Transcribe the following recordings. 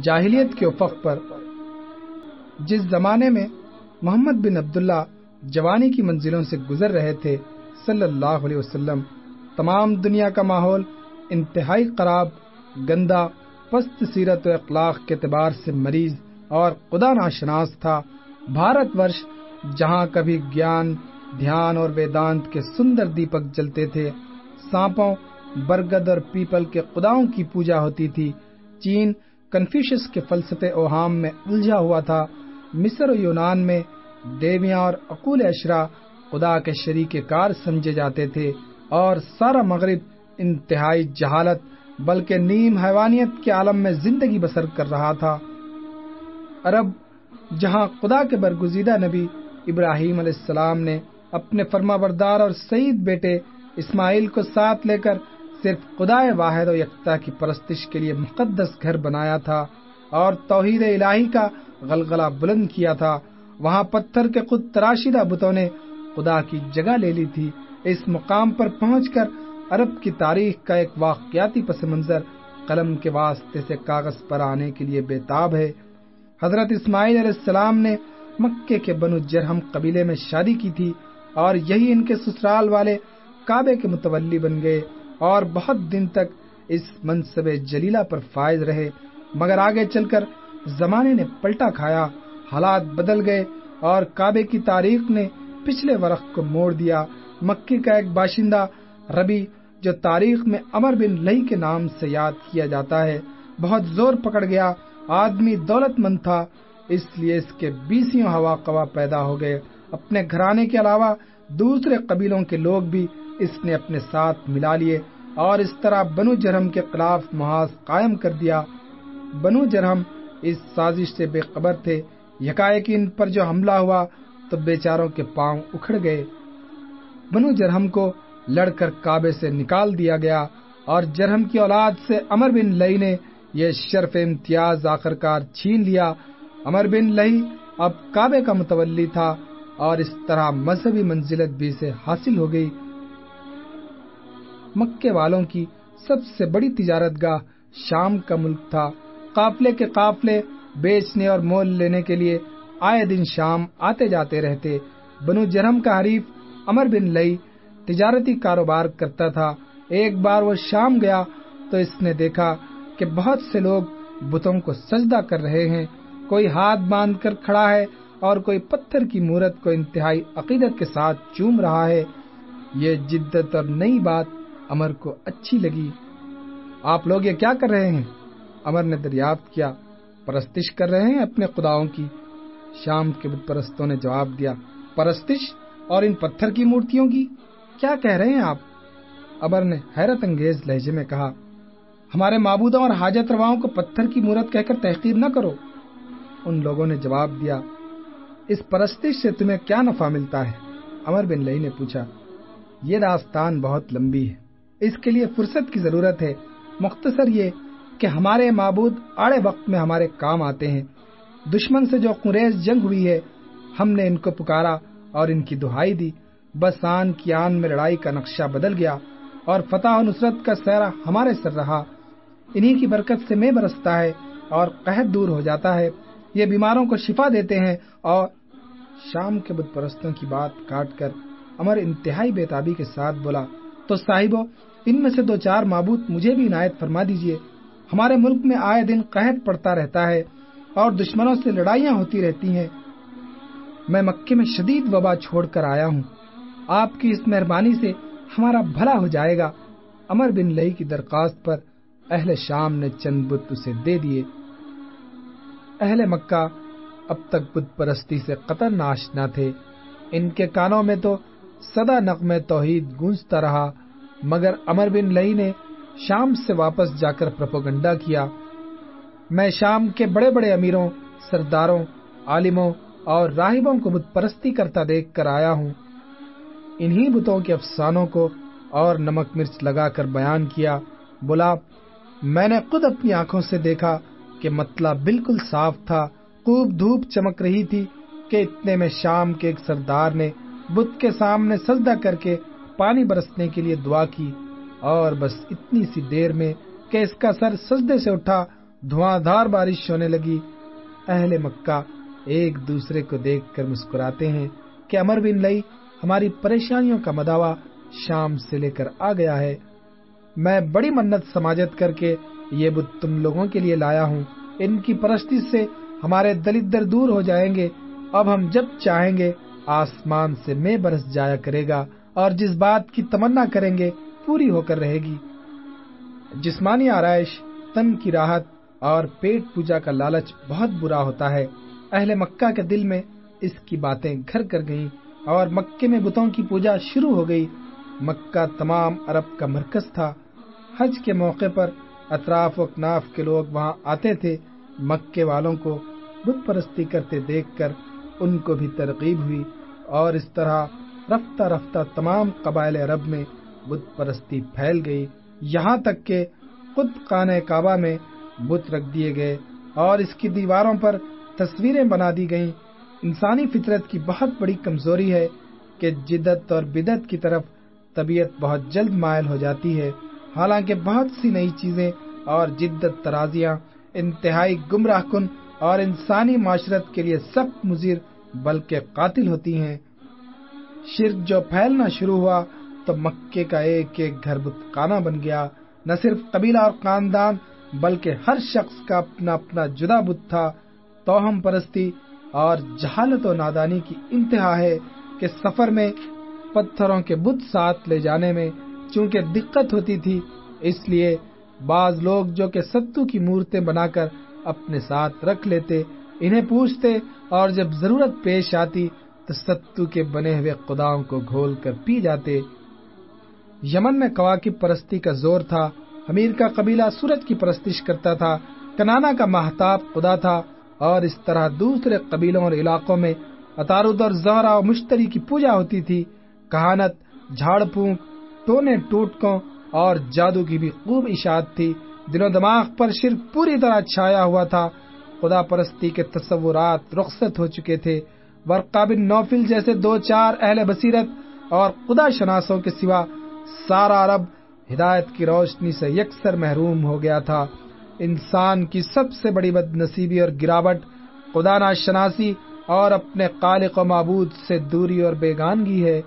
جاہلیت کے افق پر۔ جس زمانے میں محمد بن عبداللہ جوانی کی منزلوں سے گزر رہے تھے، صلی اللہ علیہ وسلم، تمام دنیا کا ماحول انتہائی خراب، گندا، پست سیرت و اخلاق کے اعتبار سے مریض اور خدا ناشناس تھا۔ بھارت ورش جہاں کبھی گیان، دھیان اور ویدانت کے سندر دیپک جلتے تھے، سانپوں، برگد اور پیپل کے خداؤں کی پوجا ہوتی تھی۔ چین کنفیوشس کے فلسفے اوہام میں الجھا ہوا تھا۔ مصر و یونان میں دیویاں اور اقول اشرا خدا کے شریک کار سمجھے جاتے تھے اور سارا مغرب انتہائی جہالت بلکہ نیم حیوانیت کے عالم میں زندگی بسر کر رہا تھا۔ عرب، جہاں خدا کے برگزیدہ نبی ابراہیم علیہ السلام نے اپنے فرما بردار اور سعید بیٹے اسماعیل کو ساتھ لے کر صرف خدا واحد و یکتا کی پرستش کے لیے مقدس گھر بنایا تھا اور توحید الہی کا غلغلہ بلند کیا تھا، وہاں پتھر کے خود تراشیدہ بتوں نے خدا کی جگہ لے لی تھی۔ اس مقام پر پہنچ کر عرب کی تاریخ کا ایک واقعاتی پس منظر قلم کے واسطے سے کاغذ پر آنے کے لیے بےتاب ہے۔ حضرت اسماعیل علیہ السلام نے مکے کے بنو جرہم قبیلے میں شادی کی تھی اور یہی ان کے سسرال والے کعبے کے متولی بن گئے۔ اور بہت دن تک اس منصب جلیلہ پر فائز رہے۔ مگر آگے چل کر زمانے نے پلٹا کھایا، حالات بدل گئے اور کعبے کی تاریخ نے پچھلے ورق کو موڑ دیا۔ مکے کا ایک باشندہ ربی جو تاریخ میں امر بن لئی کے نام سے یاد کیا جاتا ہے، بہت زور پکڑ گیا۔ آدمی دولت مند تھا، اس لیے اس کے بیسیوں ہوا قوا پیدا ہو گئے۔ اپنے گھرانے کے علاوہ دوسرے قبیلوں کے لوگ بھی اس نے اپنے ساتھ ملا لیے۔ اور اس طرح بنو جرہم کے خلاف محاذ قائم کر دیا۔ بنو جرہم اس سازش سے بے خبر تھے۔ ان پر جو حملہ ہوا تو بیچاروں کے پاؤں اکھڑ گئے۔ بنو جرہم کو لڑ کر کعبے سے نکال دیا گیا اور جرہم کی اولاد سے امر بن لئی نے یہ شرف امتیاز آخر کار چھین لیا۔ امر بن لئی اب کعبے کا متولی تھا اور اس طرح مذہبی منزلت بھی سے حاصل ہو گئی۔ مکے والوں کی سب سے بڑی تجارت گاہ شام کا ملک تھا۔ قافلے کے قافلے بیچنے اور مول لینے کے لیے آئے دن شام آتے جاتے رہتے۔ بنو جرم کا حریف امر بن لئی تجارتی کاروبار کرتا تھا۔ ایک بار وہ شام گیا تو اس نے دیکھا کہ بہت سے لوگ بتوں کو سجدہ کر رہے ہیں۔ کوئی ہاتھ باندھ کر کھڑا ہے اور کوئی پتھر کی مورت کو انتہائی عقیدت کے ساتھ چوم رہا ہے۔ یہ جدت اور نئی بات امر کو اچھی لگی۔ آپ لوگ یہ کیا کر رہے ہیں؟ امر نے دریافت کیا، پرستش کر رہے ہیں اپنے خداؤں کی۔ شام کے بت پرستوں نے جواب دیا، پرستش اور ان پتھر کی مورتیوں کی۔ کیا کہہ رہے ہیں آپ؟ ابر نے حیرت انگیز لہجے میں کہا، ہمارے معبودوں اور حاجت رواؤں کو پتھر کی مورت کہہ کر تحقیر نہ کرو۔ ان لوگوں نے جواب دیا، اس پرستش سے تمہیں کیا نفع ملتا ہے؟ امر بن لئی نے پوچھا، یہ داستان بہت لمبی ہے۔ اس کے لیے فرصت کی ضرورت ہے۔ مختصر یہ کہ ہمارے معبود آڑے وقت میں ہمارے کام آتے ہیں۔ دشمن سے جو قریش جنگ ہوئی ہے، ہم نے ان کو پکارا اور ان کی دہائی دی۔ بس آن کی آن میں لڑائی کا نقشہ بدل گیا اور فتح و نصرت کا سہرا ہمارے سر رہا۔ انہی کی برکت سے میں برستا ہے اور قحط دور ہو جاتا ہے۔ یہ بیماروں کو شفا دیتے ہیں اور شام کے بت پرستوں کی بات کاٹ کر امر انتہائی بےتابی کے ساتھ بولا تو صاحبو، ان میں سے دو چار معبود مجھے بھی عنایت فرما دیجیے۔ ہمارے ملک میں آئے دن قحط پڑتا رہتا ہے اور دشمنوں سے لڑائیاں ہوتی رہتی ہیں۔ میں مکے میں شدید وبا چھوڑ کر آیا ہوں۔ آپ کی اس مہربانی سے ہمارا بھلا ہو جائے گا۔ امر بن لئی کی درخواست پر اہل شام نے چند بت اسے دے دیے۔ اہل مکہ اب تک بت پرستی سے قطر ناشنا تھے۔ ان کے کانوں میں تو سدا نقم توحید گونجتا رہا، مگر امر بن لئی نے شام سے واپس جا کر پرپوگنڈا کیا۔ میں شام کے بڑے بڑے امیروں، سرداروں، عالموں اور راہبوں کو بت پرستی کرتا دیکھ کر آیا ہوں۔ انہی بتوں کے افسانوں کو اور نمک مرچ لگا کر بیان کیا۔ بولا، میں نے خود اپنی آنکھوں سے دیکھا کہ مطلب بالکل صاف تھا، خوب دھوپ چمک رہی تھی کہ اتنے میں شام کے ایک سردار نے بت کے سامنے سجدہ کر کے پانی برسنے کے لیے دعا کی اور بس اتنی سی دیر میں کہ اس کا سر سجدے سے اٹھا، دھواں دھار بارش ہونے لگی۔ اہل مکہ ایک دوسرے کو دیکھ کر مسکراتے ہیں کہ امر بن لئی ہماری پریشانیوں کا مداوع شام سے لے کر آ گیا ہے۔ میں بڑی منت سماجت کر کے یہ بت تم لوگوں کے لیے لایا ہوں۔ ان کی پرستی سے ہمارے دلدر دور ہو جائیں گے۔ اب ہم جب چاہیں گے آسمان سے میں برس جایا کرے گا اور جس بات کی تمنا کریں گے پوری ہو کر رہے گی۔ جسمانی آرائش، تن کی راحت اور پیٹ پوجا کا لالچ بہت برا ہوتا ہے۔ اہل مکہ کے دل میں اس کی باتیں گھر کر گئیں اور مکے میں بتوں کی پوجا شروع ہو گئی۔ مکہ تمام عرب کا مرکز تھا۔ حج کے موقع پر اطراف و اکناف کے لوگ وہاں آتے تھے۔ مکے والوں کو بت پرستی کرتے دیکھ کر ان کو بھی ترغیب ہوئی اور اس طرح رفتہ رفتہ تمام قبائل عرب میں بت پرستی پھیل گئی۔ یہاں تک کہ خود خانہ کعبہ میں بت رکھ دیے گئے اور اس کی دیواروں پر تصویریں بنا دی گئیں۔ انسانی فطرت کی بہت بڑی کمزوری ہے کہ جدت اور بدت کی طرف طبیعت بہت جلد مائل ہو جاتی ہے۔ حالانکہ بہت سی نئی چیزیں اور جدت ترازیاں انتہائی گمراہ کن اور انسانی معاشرت کے لیے سخت مضر بلکہ قاتل ہوتی ہیں۔ شرک جو پھیلنا شروع ہوا تو مکے کا ایک ایک گھر بت خانہ بن گیا۔ نہ صرف قبیلہ اور خاندان بلکہ ہر شخص کا اپنا اپنا جدا بت تھا۔ توہم پرستی اور جہالت و نادانی کی انتہا ہے کہ سفر میں پتھروں کے بت ساتھ لے جانے میں چونکہ دقت ہوتی تھی، اس لیے بعض لوگ جو کہ ستو کی مورتیں بنا کر اپنے ساتھ رکھ لیتے، انہیں پوچھتے، اور جب ضرورت پیش آتی تو ستو کے بنے ہوئے خداؤں کو گھول کر پی جاتے۔ یمن میں کواکب پرستی کا زور تھا، امیر کا قبیلہ سورج کی پرستش کرتا تھا، کنانا کا محتاب خدا تھا، اور اس طرح دوسرے قبیلوں اور علاقوں میں اطارد اور زہرا و مشتری کی پوجا ہوتی تھی۔ کہانت جھاڑ پھونک ٹونے ٹوٹکوں اور جادو کی بھی خوب اشاعت تھی۔ دل و دماغ پر شرک پوری طرح چھایا ہوا تھا۔ خدا پرستی کے تصورات رخصت ہو چکے تھے۔ بن نوفل جیسے دو چار اہل بصیرت اور خدا شناسوں کے سوا سارا عرب ہدایت کی روشنی سے یکسر محروم ہو گیا تھا۔ انسان کی سب سے بڑی بد نصیبی اور گراوٹ خدا نا شناسی اور اپنے قالق و معبود سے دوری اور بیگانگی ہے۔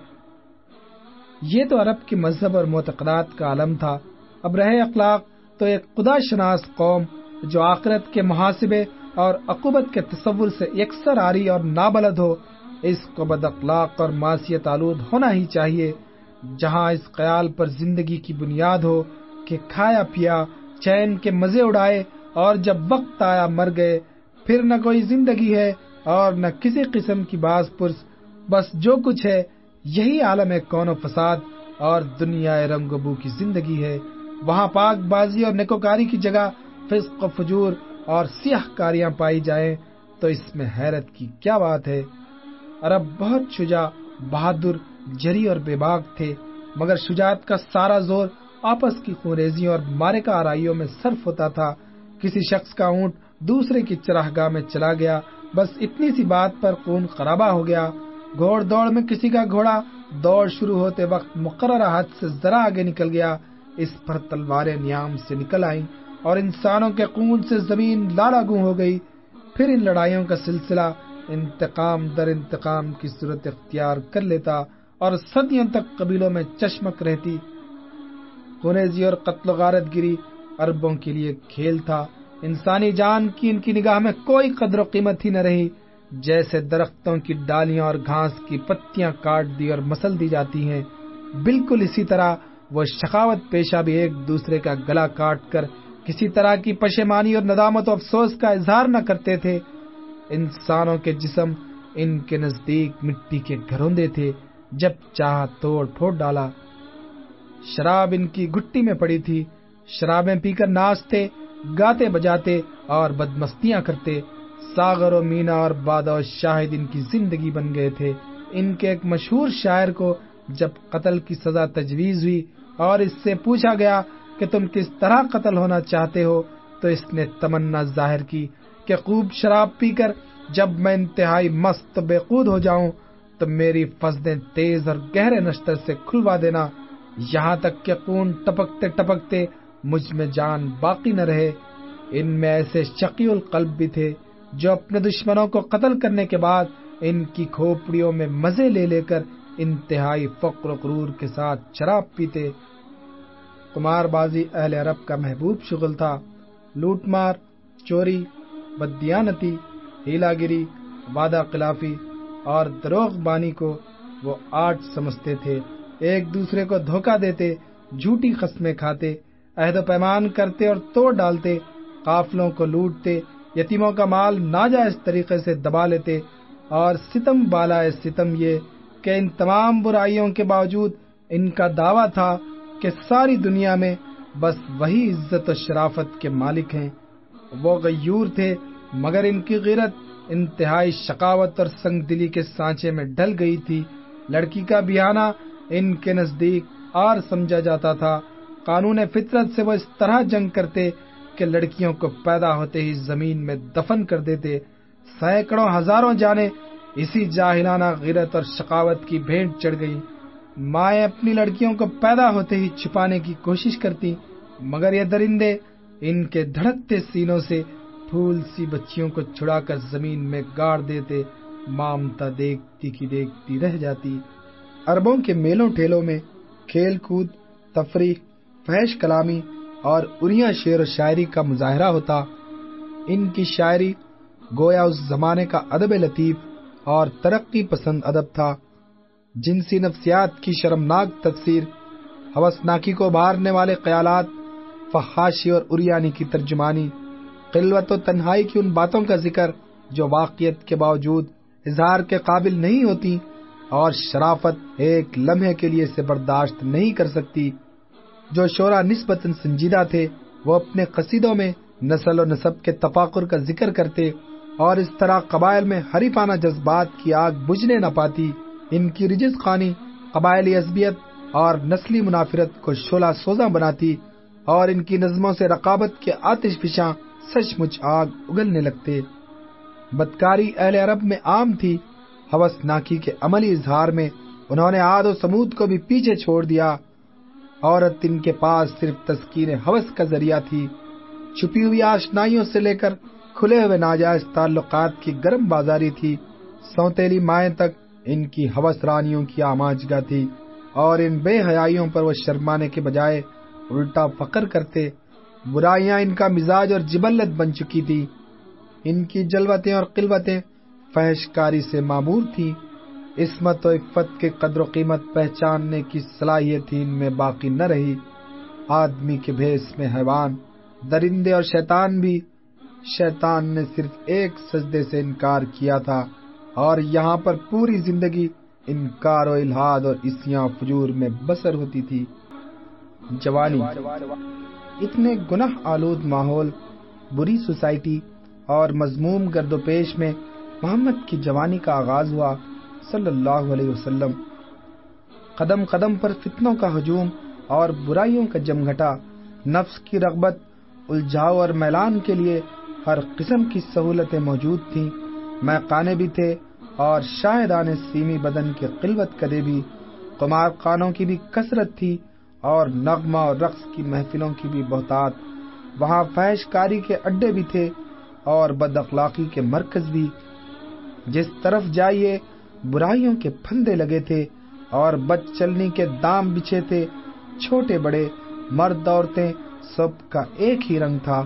یہ تو عرب کی مذہب اور معتقدات کا عالم تھا۔ اب رہے اخلاق تو ایک خدا شناس قوم جو آخرت کے محاسبے اور عقوبت کے تصور سے یکسر آری اور نابلد ہو، اس کو بد اخلاق اور معاشیت آلود ہونا ہی چاہیے، جہاں اس خیال پر زندگی کی بنیاد ہو کہ کھایا پیا، چین کے مزے اڑائے اور جب وقت آیا مر گئے، پھر نہ کوئی زندگی ہے اور نہ کسی قسم کی باز پرس، بس جو کچھ ہے، یہی عالم ہے کون و فساد اور دنیا رنگ و بو کی زندگی ہے۔ وہاں پاک بازی اور نکوکاری کی جگہ فسق و فجور اور سیاہ کاریاں پائی جائیں تو اس میں حیرت کی کیا بات ہے؟ عرب بہت شجا بہادر، جری اور بے باغ تھے، مگر شجاعت کا سارا زور آپس کی خوریزیوں اور مارے کا آرائیوں میں صرف ہوتا تھا۔ کسی شخص کا اونٹ دوسرے کی چراہ گاہ میں چلا گیا، بس اتنی سی بات پر خون خرابہ ہو گیا۔ گھوڑ دوڑ میں کسی کا گھوڑا دوڑ شروع ہوتے وقت مقررہ حد سے ذرا آگے نکل گیا۔ اس پر تلواریں نیام سے نکل آئیں اور انسانوں کے خون سے زمین لالا گوں ہو گئی۔ پھر ان لڑائیوں کا سلسلہ انتقام در انتقام کی صورت اختیار کر لیتا اور صدیوں تک قبیلوں میں چشمک رہتی۔ اور قتل و غارت گری اربوں کے لیے کھیل تھا۔ انسانی جان کی ان کی نگاہ میں کوئی قدر و قیمت ہی نہ رہی۔ جیسے درختوں کی ڈالیاں اور گھاس کی پتیاں کاٹ دی اور مسل دی جاتی ہیں۔ بالکل اسی طرح وہ شخاوت پیشہ بھی ایک دوسرے کا گلا کاٹ کر کسی طرح کی پشیمانی اور ندامت و افسوس کا اظہار نہ کرتے تھے۔ انسانوں کے جسم ان کے نزدیک مٹی کے گھروندے تھے۔ جب چاہ توڑ پھوڑ ڈالا۔ شراب ان کی گٹی میں پڑی تھی۔ شرابیں پی کر ناچتے، گاتے بجاتے اور بدمستیاں کرتے۔ ساغر و مینا اور بادہ شاہد ان کی زندگی بن گئے تھے۔ ان کے ایک مشہور شاعر کو جب قتل کی سزا تجویز ہوئی اور اس سے پوچھا گیا کہ تم کس طرح قتل ہونا چاہتے ہو، تو اس نے تمنا ظاہر کی کہ خوب شراب پی کر جب میں انتہائی مست بے قود ہو جاؤں، تو میری فضدیں تیز اور گہرے نشتر سے کھلوا دینا۔ یہاں تک کہ خون ٹپکتے ٹپکتے مجھ میں جان باقی نہ رہے۔ ان میں ایسے شقی القلب بھی تھے جو اپنے دشمنوں کو قتل کرنے کے بعد ان کی کھوپڑیوں میں مزے لے لے کر انتہائی فقر و قرور کے ساتھ شراب پیتے کمار بازی اہل عرب کا محبوب شغل تھا۔ لوٹ مار چوری، بدیانتی ہیلا گری وعدہ خلافی اور دروغ بانی کو وہ آرٹ سمجھتے تھے۔ ایک دوسرے کو دھوکہ دیتے، جھوٹی قسمیں کھاتے، عہد و پیمان کرتے اور توڑ ڈالتے، قافلوں کو لوٹتے، یتیموں کا مال ناجائز طریقے سے دبا لیتے اور ستم بالا ستم یہ کہ ان تمام برائیوں کے باوجود ان کا دعویٰ تھا کہ ساری دنیا میں بس وہی عزت و شرافت کے مالک ہیں۔ وہ غیور تھے، مگر ان کی غیرت انتہائی شقاوت اور سنگ دلی کے سانچے میں ڈل گئی تھی۔ لڑکی کا بیانہ ان کے نزدیک آر سمجھا جاتا تھا۔ قانون فطرت سے وہ اس طرح جنگ کرتے کہ لڑکیوں کو پیدا ہوتے ہی زمین میں دفن کر دیتے۔ سینکڑوں ہزاروں جانے اسی جاہلانہ غیرت اور شقاوت کی بھینٹ چڑھ گئی۔ مائیں اپنی لڑکیوں کو پیدا ہوتے ہی چھپانے کی کوشش کرتی، مگر یہ درندے ان کے دھڑکتے سینوں سے پھول سی بچیوں کو چھڑا کر زمین میں گاڑ دیتے، مامتا دیکھتی کی دیکھتی رہ جاتی۔ اربوں کے میلوں ٹھیلوں میں کھیل کود، تفریح، فحش کلامی اور اریا شعر و شاعری کا مظاہرہ ہوتا۔ ان کی شاعری گویا اس زمانے کا ادب لطیف اور ترقی پسند ادب تھا۔ جنسی نفسیات کی شرمناک تفسیر حوثناکی کو بارنے والے خیالات، فحاشی اور اریانی کی ترجمانی، قلوت و تنہائی کی ان باتوں کا ذکر جو واقعیت کے باوجود اظہار کے قابل نہیں ہوتی اور شرافت ایک لمحے کے لیے سے برداشت نہیں کر سکتی۔ جو شعرا نسبتاً سنجیدہ تھے، وہ اپنے قصیدوں میں نسل و نصب کے تفاقر کا ذکر کرتے اور اس طرح قبائل میں حریفانہ جذبات کی آگ بجھنے نہ پاتی، ان کی رجز خانی قبائلی عصبیت اور نسلی منافرت کو شولہ سوزہ بناتی اور ان کی نظموں سے رقابت کے آتش فشاں سچ مچ آگ اگلنے لگتے۔ بدکاری اہل عرب میں عام تھی، حوث ناکی کے عملی اظہار میں انہوں نے آد و سمود کو بھی پیچھے چھوڑ دیا۔ عورت ان کے پاس صرف تسکین حوث کا ذریعہ تھی، چھپی ہوئی آشنائیوں سے لے کر کھلے ہوئے ناجائز تعلقات کی گرم بازاری تھی۔ سوتیلی مائیں تک ان کی حوث رانیوں کی آماجگا تھی اور ان بے حیائیوں پر وہ شرمانے کے بجائے الٹا فقر کرتے۔ برائیاں ان کا مزاج اور جبلت بن چکی تھی۔ ان کی جلوتیں اور قلوتیں فحش کاری سے معمور تھی عصمت و عفت کے قدر و قیمت پہچاننے کی صلاحیت ان میں باقی نہ رہی۔ آدمی کے بھیس میں حیوان، درندے اور شیطان بھی شیطان نے صرف ایک سجدے سے انکار کیا تھا اور یہاں پر پوری زندگی انکار و الحاد اور اسیاں فجور میں بسر ہوتی تھی۔ جوانی، اتنے گناہ آلود ماحول، بری سوسائٹی اور مضموم گرد و پیش میں محمد کی جوانی کا آغاز ہوا صلی اللہ علیہ وسلم۔ قدم قدم پر فتنوں کا ہجوم اور برائیوں کا جم گھٹا، نفس کی رغبت، الجھاؤ اور میلان کے لیے ہر قسم کی سہولتیں موجود تھیں۔ میں بھی تھے اور شاہدان سیمی بدن کے قلوت کدے بھی کمار خانوں کی بھی کثرت تھی اور نغمہ اور رقص کی محفلوں کی بھی بہتات۔ وہاں فحش کاری کے اڈے بھی تھے اور بد اخلاقی کے مرکز بھی۔ جس طرف جائیے، برائیوں کے پھندے لگے تھے اور بد چلنی کے دام بچھے تھے۔ چھوٹے بڑے مرد عورتیں سب کا ایک ہی رنگ تھا۔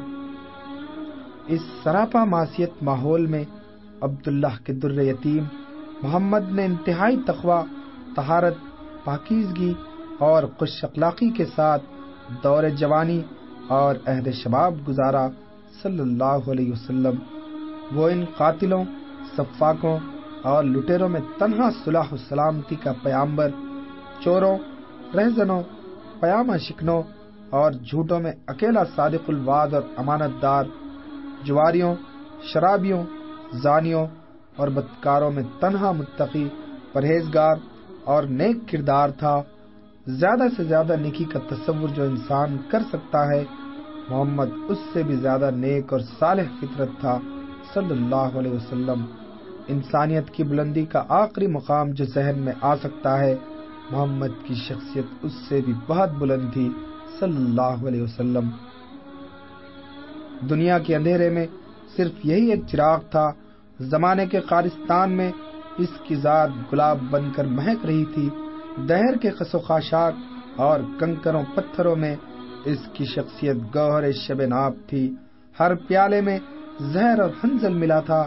اس سراپا معاشیت ماحول میں عبداللہ کے در یتیم، محمد نے انتہائی تخوا تہارت پاکیزگی اور خوش اخلاقی کے ساتھ دور جوانی اور عہد شباب گزارا، صلی اللہ علیہ وسلم۔ وہ ان قاتلوں، صفاقوں اور لٹیروں میں تنہا صلاح و سلامتی کا پیامبر، چوروں، رہزنوں، پیامہ شکنوں اور جھوٹوں میں اکیلا صادق الواد اور امانت دار جواریوں، شرابیوں، زانیوں اور بدکاروں میں تنہا متقی پرہیزگار اور نیک کردار تھا۔ زیادہ سے زیادہ نیکی کا تصور جو انسان کر سکتا ہے، محمد اس سے بھی زیادہ نیک اور صالح فطرت تھا۔ صلی اللہ علیہ وسلم، انسانیت کی بلندی کا آخری مقام جو ذہن میں آ سکتا ہے، محمد کی شخصیت اس سے بھی بہت بلند تھی۔ صلی اللہ علیہ وسلم دنیا کے اندھیرے میں صرف یہی ایک چراغ تھا، زمانے کے قارستان میں اس کی ذات گلاب بن کر مہک رہی تھی، دہر کے خسو خاشاک اور کنکروں پتھروں میں اس کی شخصیت گوہر شب ناب تھی۔ ہر پیالے میں زہر اور حنزل ملا تھا،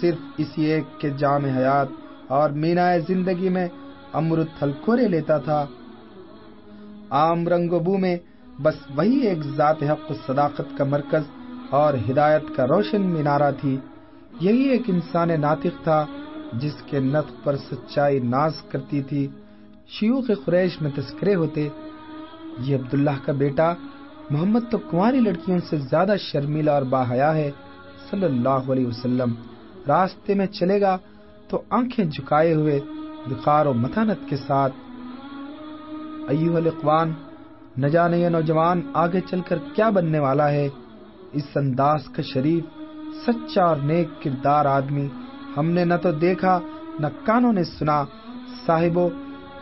صرف اسی ایک کے جام حیات اور مینا زندگی میں امرت ہلکورے لیتا تھا۔ عام رنگ و بو میں بس وہی ایک ذات حق صداقت کا مرکز اور ہدایت کا روشن مینارہ تھی۔ یہی ایک انسان ناطق تھا جس کے نطق پر سچائی ناز کرتی تھی۔ شیوخ قریش میں تذکرے ہوتے، یہ عبداللہ کا بیٹا محمد تو کماری لڑکیوں سے زیادہ شرمیلا اور باحیا ہے، صلی اللہ علیہ وسلم۔ راستے میں چلے گا تو آنکھیں جھکائے ہوئے بخار و متانت کے ساتھ۔ ایوہ الاقوان نہ جانے یہ نوجوان آگے چل کر کیا بننے والا ہے۔ اس انداز کا شریف، سچا اور نیک کردار آدمی ہم نے نہ تو دیکھا، نہ کانوں نے سنا۔ صاحبو،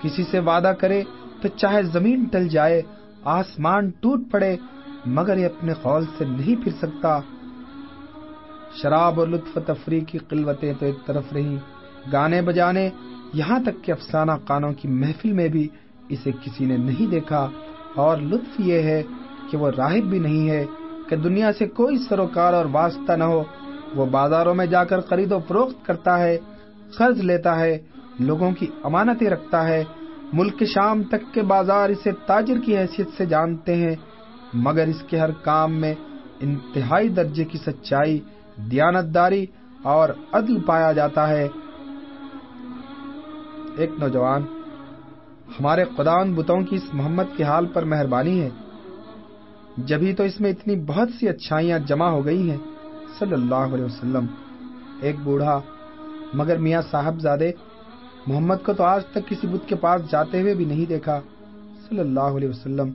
کسی سے وعدہ کرے تو چاہے زمین ٹل جائے، آسمان ٹوٹ پڑے، مگر یہ اپنے قول سے نہیں پھر سکتا۔ شراب اور لطف تفریح کی قلوتیں تو ایک طرف رہی گانے بجانے، یہاں تک کہ افسانہ کانوں کی محفل میں بھی اسے کسی نے نہیں دیکھا۔ اور لطف یہ ہے کہ وہ راہب بھی نہیں ہے کہ دنیا سے کوئی سروکار اور واسطہ نہ ہو۔ وہ بازاروں میں جا کر خرید و فروخت کرتا ہے، قرض لیتا ہے، لوگوں کی امانتیں رکھتا ہے۔ ملک شام تک کے بازار اسے تاجر کی حیثیت سے جانتے ہیں، مگر اس کے ہر کام میں انتہائی درجے کی سچائی دیانت داری اور عدل پایا جاتا ہے۔ ایک نوجوان ہمارے خدان بتوں کی اس محمد کے حال پر مہربانی ہے۔ جبھی تو اس میں اتنی بہت سی اچھائیاں جمع ہو گئی ہیں، صلی اللہ علیہ وسلم۔ ایک بوڑھا، مگر میاں صاحب زادے محمد کو تو آج تک کسی بت کے پاس جاتے ہوئے بھی نہیں دیکھا۔ صلی اللہ علیہ وسلم۔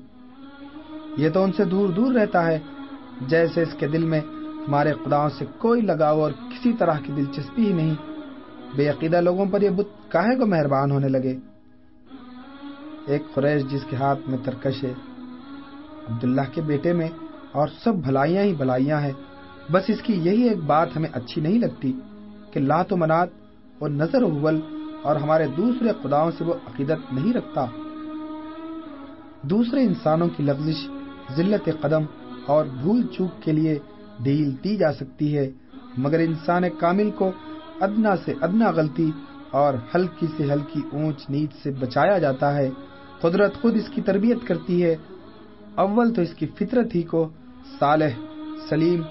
یہ تو ان سے دور دور رہتا ہے، جیسے اس کے دل میں ہمارے خداؤں سے کوئی لگاؤ اور کسی طرح کی دلچسپی ہی نہیں۔ بے عقیدہ لوگوں پر یہ بت کاہے کو مہربان ہونے لگے؟ ایک قریش جس کے ہاتھ میں ترکش ہے، عبداللہ کے بیٹے میں، اور سب بھلائیاں ہی بھلائیاں ہیں۔ بس اس کی یہی ایک بات ہمیں اچھی نہیں لگتی کہ لات و منات اور نظر اول اور ہمارے دوسرے خداؤں سے وہ عقیدت نہیں رکھتا۔ دوسرے انسانوں کی لفزش ذلت قدم اور بھول چوک کے لیے ڈھیل دی جا سکتی ہے، مگر انسان کامل کو ادنا سے ادنا غلطی اور ہلکی سے ہلکی اونچ نیچ سے بچایا جاتا ہے۔ قدرت خود اس کی تربیت کرتی ہے۔ اول تو اس کی فطرت ہی کو صالح، سلیم،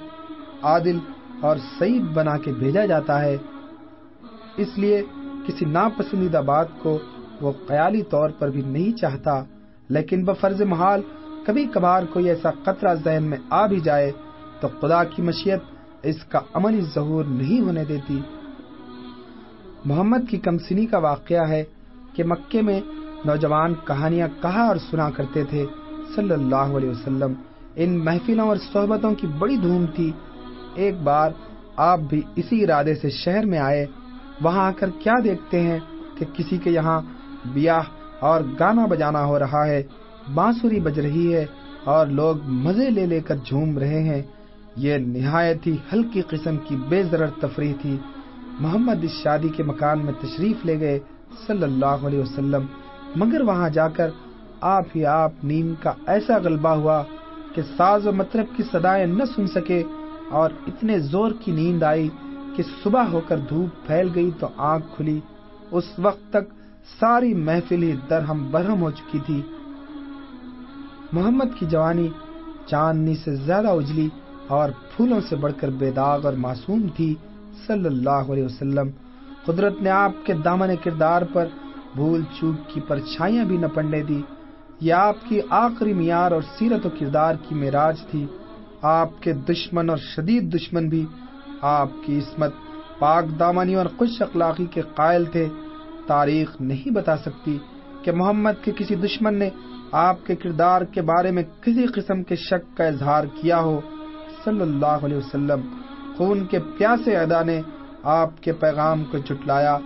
عادل اور سعید بنا کے بھیجا جاتا ہے۔ اس لیے کسی ناپسندیدہ بات کو وہ خیالی طور پر بھی نہیں چاہتا، لیکن بفرض محال کبھی کبھار کوئی ایسا قطرہ ذہن میں آ بھی جائے تو خدا کی مشیت اس کا عملی ظہور نہیں ہونے دیتی۔ محمد کی کمسنی کا واقعہ ہے کہ مکے میں نوجوان کہانیاں کہا اور سنا کرتے تھے، صلی اللہ علیہ وسلم۔ ان محفلوں اور صحبتوں کی بڑی دھوم تھی۔ ایک بار آپ بھی اسی ارادے سے شہر میں آئے۔ وہاں آ کر کیا دیکھتے ہیں کہ کسی کے یہاں بیاہ اور گانا بجانا ہو رہا ہے بانسری بج رہی ہے اور لوگ مزے لے لے کر جھوم رہے ہیں۔ یہ نہایت ہی ہلکی قسم کی بے ضرر تفریح تھی۔ محمد اس شادی کے مکان میں تشریف لے گئے، صلی اللہ علیہ وسلم۔ مگر وہاں جا کر آپ ہی آپ نیم کا ایسا غلبہ ہوا کہ ساز و مطرب کی سدائیں نہ سن سکے اور اتنے زور کی نیند آئی کہ صبح ہو کر دھوپ پھیل گئی تو آنکھ کھلی۔ اس وقت تک ساری محفل ہی درہم برہم ہو چکی تھی۔ محمد کی جوانی چاندنی سے زیادہ اجلی اور پھولوں سے بڑھ کر بے داغ اور معصوم تھی۔ صلی اللہ علیہ وسلم، قدرت نے آپ کے دامن کردار پر بھول چوک کی پرچھائیاں بھی نہ پڑنے دی۔ یہ آپ کی آخری معیار اور سیرت و کردار کی معراج تھی۔ آپ کے دشمن اور شدید دشمن بھی آپ کی عصمت، پاک دامنی اور خوش اخلاقی کے قائل تھے۔ تاریخ نہیں بتا سکتی کہ محمد کے کسی دشمن نے آپ کے کردار کے بارے میں کسی قسم کے شک کا اظہار کیا ہو۔ صلی اللہ علیہ وسلم، خون کے پیاسے ادا نے آپ کے پیغام کو جٹلایا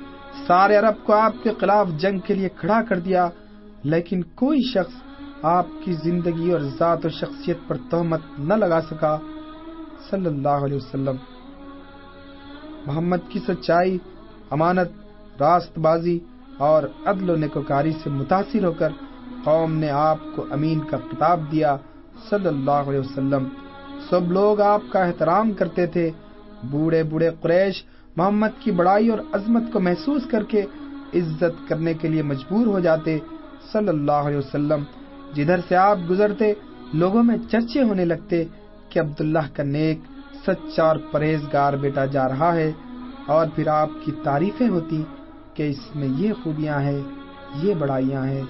سارے عرب کو آپ کے خلاف جنگ کے لیے کھڑا کر دیا، لیکن کوئی شخص آپ کی زندگی اور ذات و شخصیت پر تہمت نہ لگا سکا۔ صلی اللہ علیہ وسلم۔ محمد کی سچائی، امانت، راست بازی اور عدل و نکوکاری سے متاثر ہو کر قوم نے آپ کو امین کا کتاب دیا۔ صلی اللہ علیہ وسلم۔ سب لوگ آپ کا احترام کرتے تھے۔ بوڑھے بوڑھے قریش محمد کی بڑائی اور عظمت کو محسوس کر کے عزت کرنے کے لیے مجبور ہو جاتے صلی اللہ علیہ وسلم۔ جدھر سے آپ گزرتے، لوگوں میں چرچے ہونے لگتے کہ عبداللہ کا نیک سچا اور پرہیزگار بیٹا جا رہا ہے۔ اور پھر آپ کی تعریفیں ہوتی کہ اس میں یہ خوبیاں ہیں، یہ بڑائیاں ہیں۔